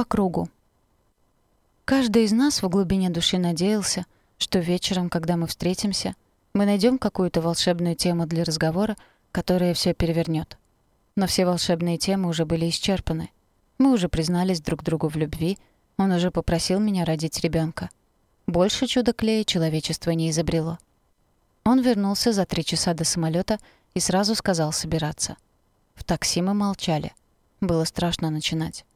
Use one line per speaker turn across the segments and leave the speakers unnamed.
по кругу. Каждый из нас в глубине души надеялся, что вечером, когда мы встретимся, мы найдем какую-то волшебную тему для разговора, которая все перевернет. Но все волшебные темы уже были исчерпаны. Мы уже признались друг другу в любви, он уже попросил меня родить ребенка. Больше чудо клея человечество не изобрело. Он вернулся за три часа до самолета и сразу сказал собираться. В такси мы молчали. Было страшно начинать.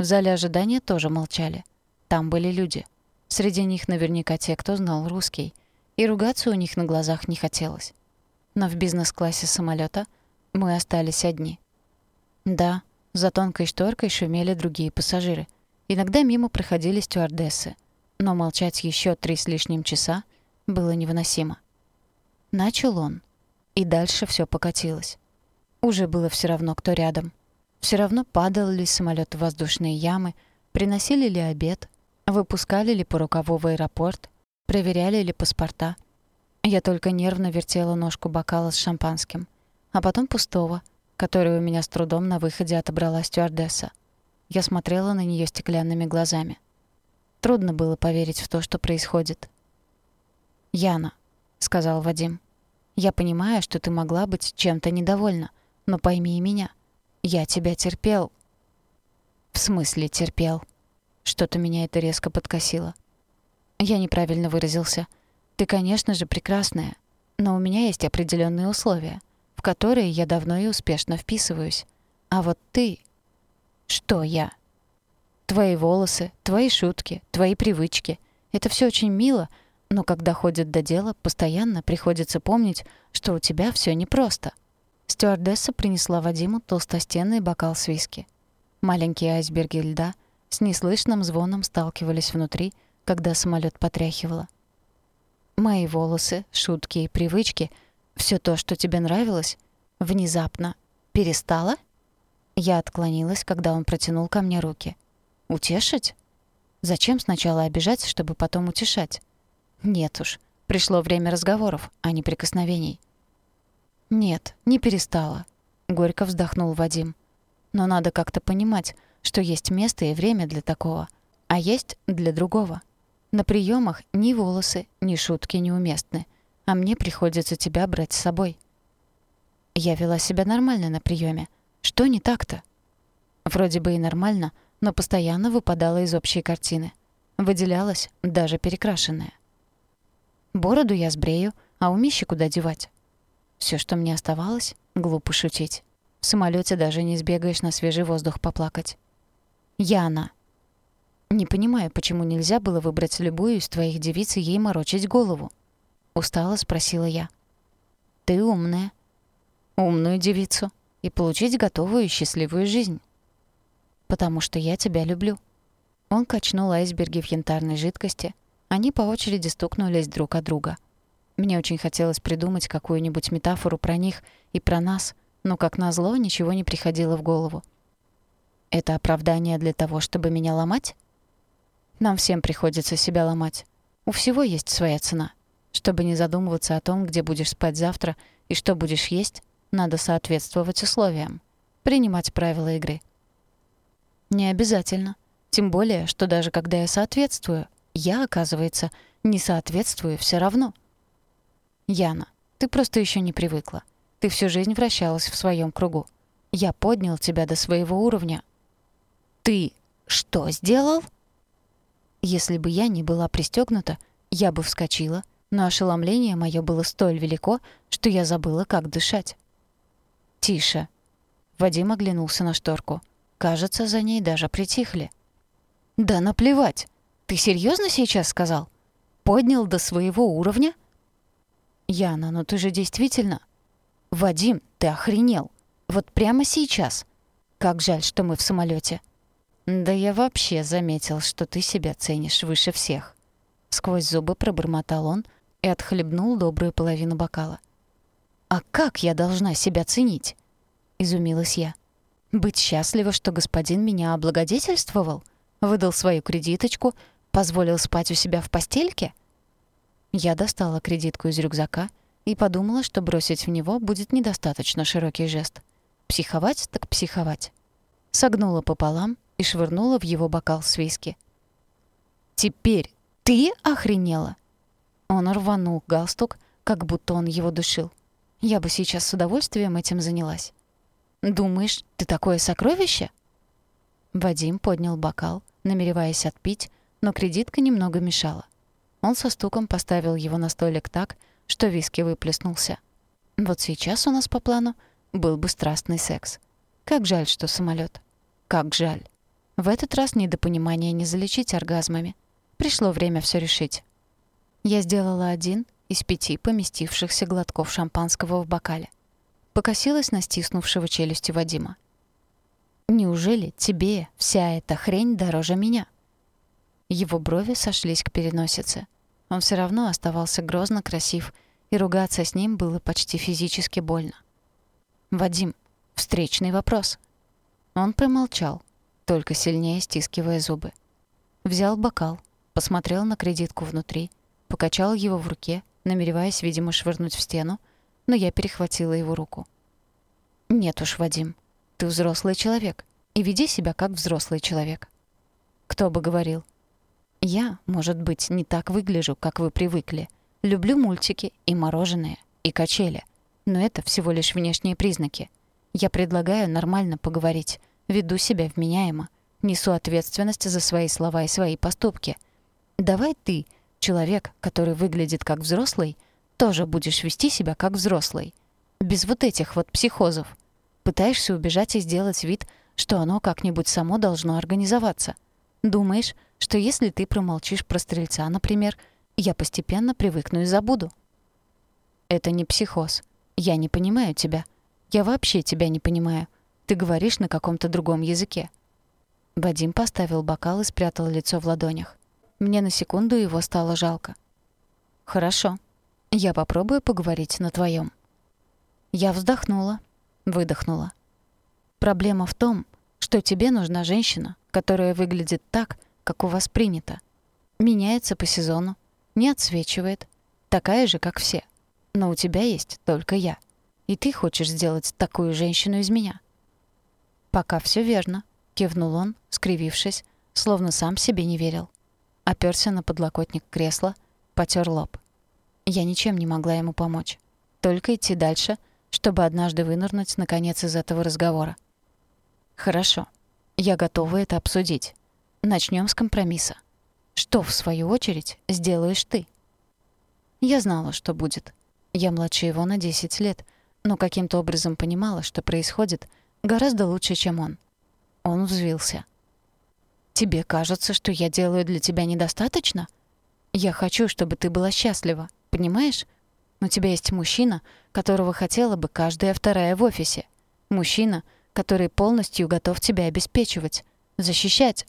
В зале ожидания тоже молчали. Там были люди. Среди них наверняка те, кто знал русский. И ругаться у них на глазах не хотелось. Но в бизнес-классе самолета мы остались одни. Да, за тонкой шторкой шумели другие пассажиры. Иногда мимо проходили стюардессы. Но молчать еще три с лишним часа было невыносимо. Начал он. И дальше все покатилось. Уже было все равно, кто рядом. Все равно падал ли самолет в воздушные ямы, приносили ли обед, выпускали ли по рукаву в аэропорт, проверяли ли паспорта. Я только нервно вертела ножку бокала с шампанским, а потом пустого, который у меня с трудом на выходе отобрала стюардесса. Я смотрела на нее стеклянными глазами. Трудно было поверить в то, что происходит. «Яна», — сказал Вадим, — «я понимаю, что ты могла быть чем-то недовольна, но пойми и меня. Я тебя терпел». «В смысле терпел?» Что-то меня это резко подкосило. Я неправильно выразился. «Ты, конечно же, прекрасная, но у меня есть определенные условия, в которые я давно и успешно вписываюсь. А вот ты...» «Что я?» «Твои волосы, твои шутки, твои привычки. Это все очень мило, но когда ходит до дела, постоянно приходится помнить, что у тебя все непросто. Стюардесса принесла Вадиму толстостенный бокал с виски. Маленькие айсберги льда с неслышным звоном сталкивались внутри, когда самолет потряхивало. Мои волосы, шутки и привычки, все то, что тебе нравилось, внезапно перестало? Я отклонилась, когда он протянул ко мне руки. Утешить? Зачем сначала обижать, чтобы потом утешать? Нет уж, пришло время разговоров, а не прикосновений. «Нет, не перестала», — горько вздохнул Вадим. «Но надо как-то понимать, что есть место и время для такого, а есть для другого. На приемах ни волосы, ни шутки неуместны, а мне приходится тебя брать с собой». Я вела себя нормально на приеме. Что не так-то? Вроде бы и нормально, но постоянно выпадала из общей картины. Выделялась, даже перекрашенная. Бороду я сбрею, а умище куда девать? Все, что мне оставалось, глупо шутить. В самолете даже не сбегаешь на свежий воздух поплакать. Яна. Не понимаю, почему нельзя было выбрать любую из твоих девиц и ей морочить голову. Устало спросила я. Ты умная. Умную девицу. И получить готовую и счастливую жизнь. Потому что я тебя люблю. Он качнул айсберги в янтарной жидкости. Они по очереди стукнулись друг от друга — мне очень хотелось придумать какую-нибудь метафору про них и про нас, но, как назло, ничего не приходило в голову. Это оправдание для того, чтобы меня ломать? Нам всем приходится себя ломать. У всего есть своя цена. Чтобы не задумываться о том, где будешь спать завтра и что будешь есть, надо соответствовать условиям. Принимать правила игры. Не обязательно. Тем более, что даже когда я соответствую, я, оказывается, не соответствую все равно. Яна, ты просто еще не привыкла. Ты всю жизнь вращалась в своем кругу. Я поднял тебя до своего уровня. Ты что сделал? Если бы я не была пристегнута, я бы вскочила, но ошеломление мое было столь велико, что я забыла, как дышать. «Тише». Вадим оглянулся на шторку. Кажется, за ней даже притихли. «Да наплевать! Ты серьезно сейчас сказал? Поднял до своего уровня?» «Яна, но ты же действительно...» «Вадим, ты охренел! Вот прямо сейчас! Как жаль, что мы в самолете. «Да я вообще заметил, что ты себя ценишь выше всех». Сквозь зубы пробормотал он и отхлебнул добрую половину бокала. «А как я должна себя ценить?» — изумилась я. «Быть счастлива, что господин меня облагодетельствовал? Выдал свою кредиточку, позволил спать у себя в постельке?» Я достала кредитку из рюкзака и подумала, что бросить в него будет недостаточно широкий жест. Психовать так психовать. Согнула пополам, и швырнула в его бокал с виски. «Теперь ты охренела?» Он рванул галстук, как будто он его душил. Я бы сейчас с удовольствием этим занялась. «Думаешь, ты такое сокровище?» Вадим поднял бокал, намереваясь отпить, но кредитка немного мешала. Он со стуком поставил его на столик так, что виски выплеснулся. Вот сейчас у нас по плану был бы страстный секс. Как жаль, что самолет. Как жаль. В этот раз недопонимание не залечить оргазмами. Пришло время все решить. Я сделала один из пяти поместившихся глотков шампанского в бокале. Покосилась на стиснувшего челюсти Вадима. «Неужели тебе вся эта хрень дороже меня?» Его брови сошлись к переносице. Он все равно оставался грозно красив, и ругаться с ним было почти физически больно. «Вадим, встречный вопрос». Он промолчал, только сильнее стискивая зубы. Взял бокал, посмотрел на кредитку внутри, покачал его в руке, намереваясь, видимо, швырнуть в стену, но я перехватила его руку. «Нет уж, Вадим, ты взрослый человек, и веди себя как взрослый человек». «Кто бы говорил?» «Я, может быть, не так выгляжу, как вы привыкли. Люблю мультики и мороженое, и качели. Но это всего лишь внешние признаки. Я предлагаю нормально поговорить, веду себя вменяемо, несу ответственность за свои слова и свои поступки. Давай ты, человек, который выглядит как взрослый, тоже будешь вести себя как взрослый. Без вот этих вот психозов. Пытаешься убежать и сделать вид, что оно как-нибудь само должно организоваться. Думаешь, что если ты промолчишь про стрельца, например, я постепенно привыкну и забуду. Это не психоз. Я не понимаю тебя. Я вообще тебя не понимаю. Ты говоришь на каком-то другом языке». Вадим поставил бокал и спрятал лицо в ладонях. Мне на секунду его стало жалко. «Хорошо. Я попробую поговорить на твоем. Я вздохнула, выдохнула. «Проблема в том, что тебе нужна женщина, которая выглядит так, как у вас принято. Меняется по сезону, не отсвечивает, такая же, как все. Но у тебя есть только я. И ты хочешь сделать такую женщину из меня. «Пока все верно», — кивнул он, скривившись, словно сам себе не верил. Оперся на подлокотник кресла, потер лоб. Я ничем не могла ему помочь. Только идти дальше, чтобы однажды вынырнуть, наконец, из этого разговора. «Хорошо. Я готова это обсудить. Начнем с компромисса. Что, в свою очередь, сделаешь ты?» Я знала, что будет. Я младше его на 10 лет, но каким-то образом понимала, что происходит — Гораздо лучше, чем он. Он взвился. «Тебе кажется, что я делаю для тебя недостаточно? Я хочу, чтобы ты была счастлива, понимаешь? У тебя есть мужчина, которого хотела бы каждая вторая в офисе. Мужчина, который полностью готов тебя обеспечивать, защищать».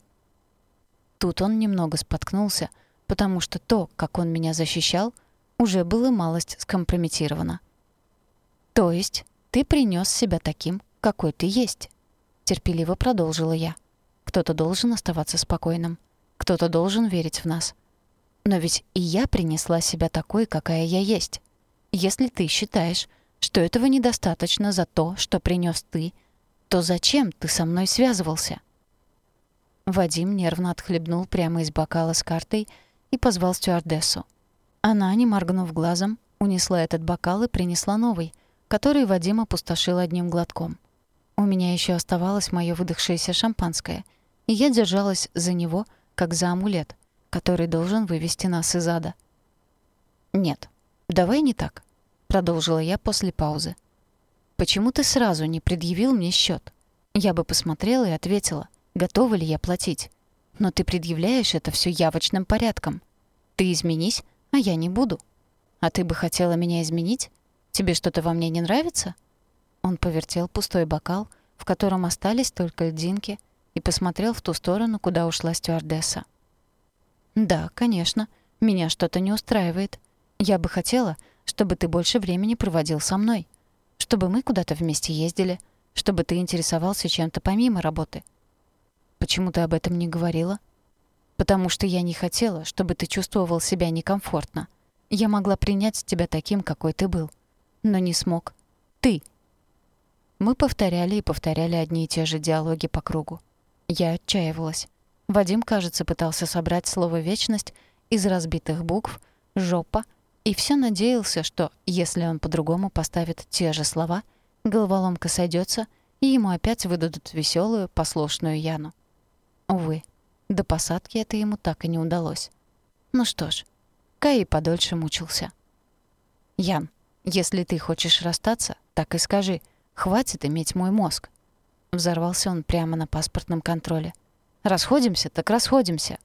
Тут он немного споткнулся, потому что то, как он меня защищал, уже было малость скомпрометировано. «То есть ты принес себя таким, какой ты есть», — терпеливо продолжила я. «Кто-то должен оставаться спокойным. Кто-то должен верить в нас. Но ведь и я принесла себя такой, какая я есть. Если ты считаешь, что этого недостаточно за то, что принес ты, то зачем ты со мной связывался?» Вадим нервно отхлебнул прямо из бокала с картой и позвал стюардессу. Она, не моргнув глазом, унесла этот бокал и принесла новый, который Вадим опустошил одним глотком. У меня еще оставалось мое выдохшееся шампанское, и я держалась за него, как за амулет, который должен вывести нас из ада. «Нет, давай не так», — продолжила я после паузы. «Почему ты сразу не предъявил мне счет? Я бы посмотрела и ответила, готова ли я платить. Но ты предъявляешь это все явочным порядком. Ты изменись, а я не буду. А ты бы хотела меня изменить? Тебе что-то во мне не нравится?» Он повертел пустой бокал, в котором остались только льдинки, и посмотрел в ту сторону, куда ушла стюардесса. «Да, конечно, меня что-то не устраивает. Я бы хотела, чтобы ты больше времени проводил со мной, чтобы мы куда-то вместе ездили, чтобы ты интересовался чем-то помимо работы. Почему ты об этом не говорила? Потому что я не хотела, чтобы ты чувствовал себя некомфортно. Я могла принять тебя таким, какой ты был, но не смог. Ты — мы повторяли и повторяли одни и те же диалоги по кругу. Я отчаивалась. Вадим, кажется, пытался собрать слово «вечность» из разбитых букв «жопа» и все надеялся, что, если он по-другому поставит те же слова, головоломка сойдется, и ему опять выдадут веселую, послушную Яну. Увы, до посадки это ему так и не удалось. Ну что ж, Кай подольше мучился. «Ян, если ты хочешь расстаться, так и скажи. Хватит иметь мой мозг». Взорвался он прямо на паспортном контроле. «Расходимся, так расходимся.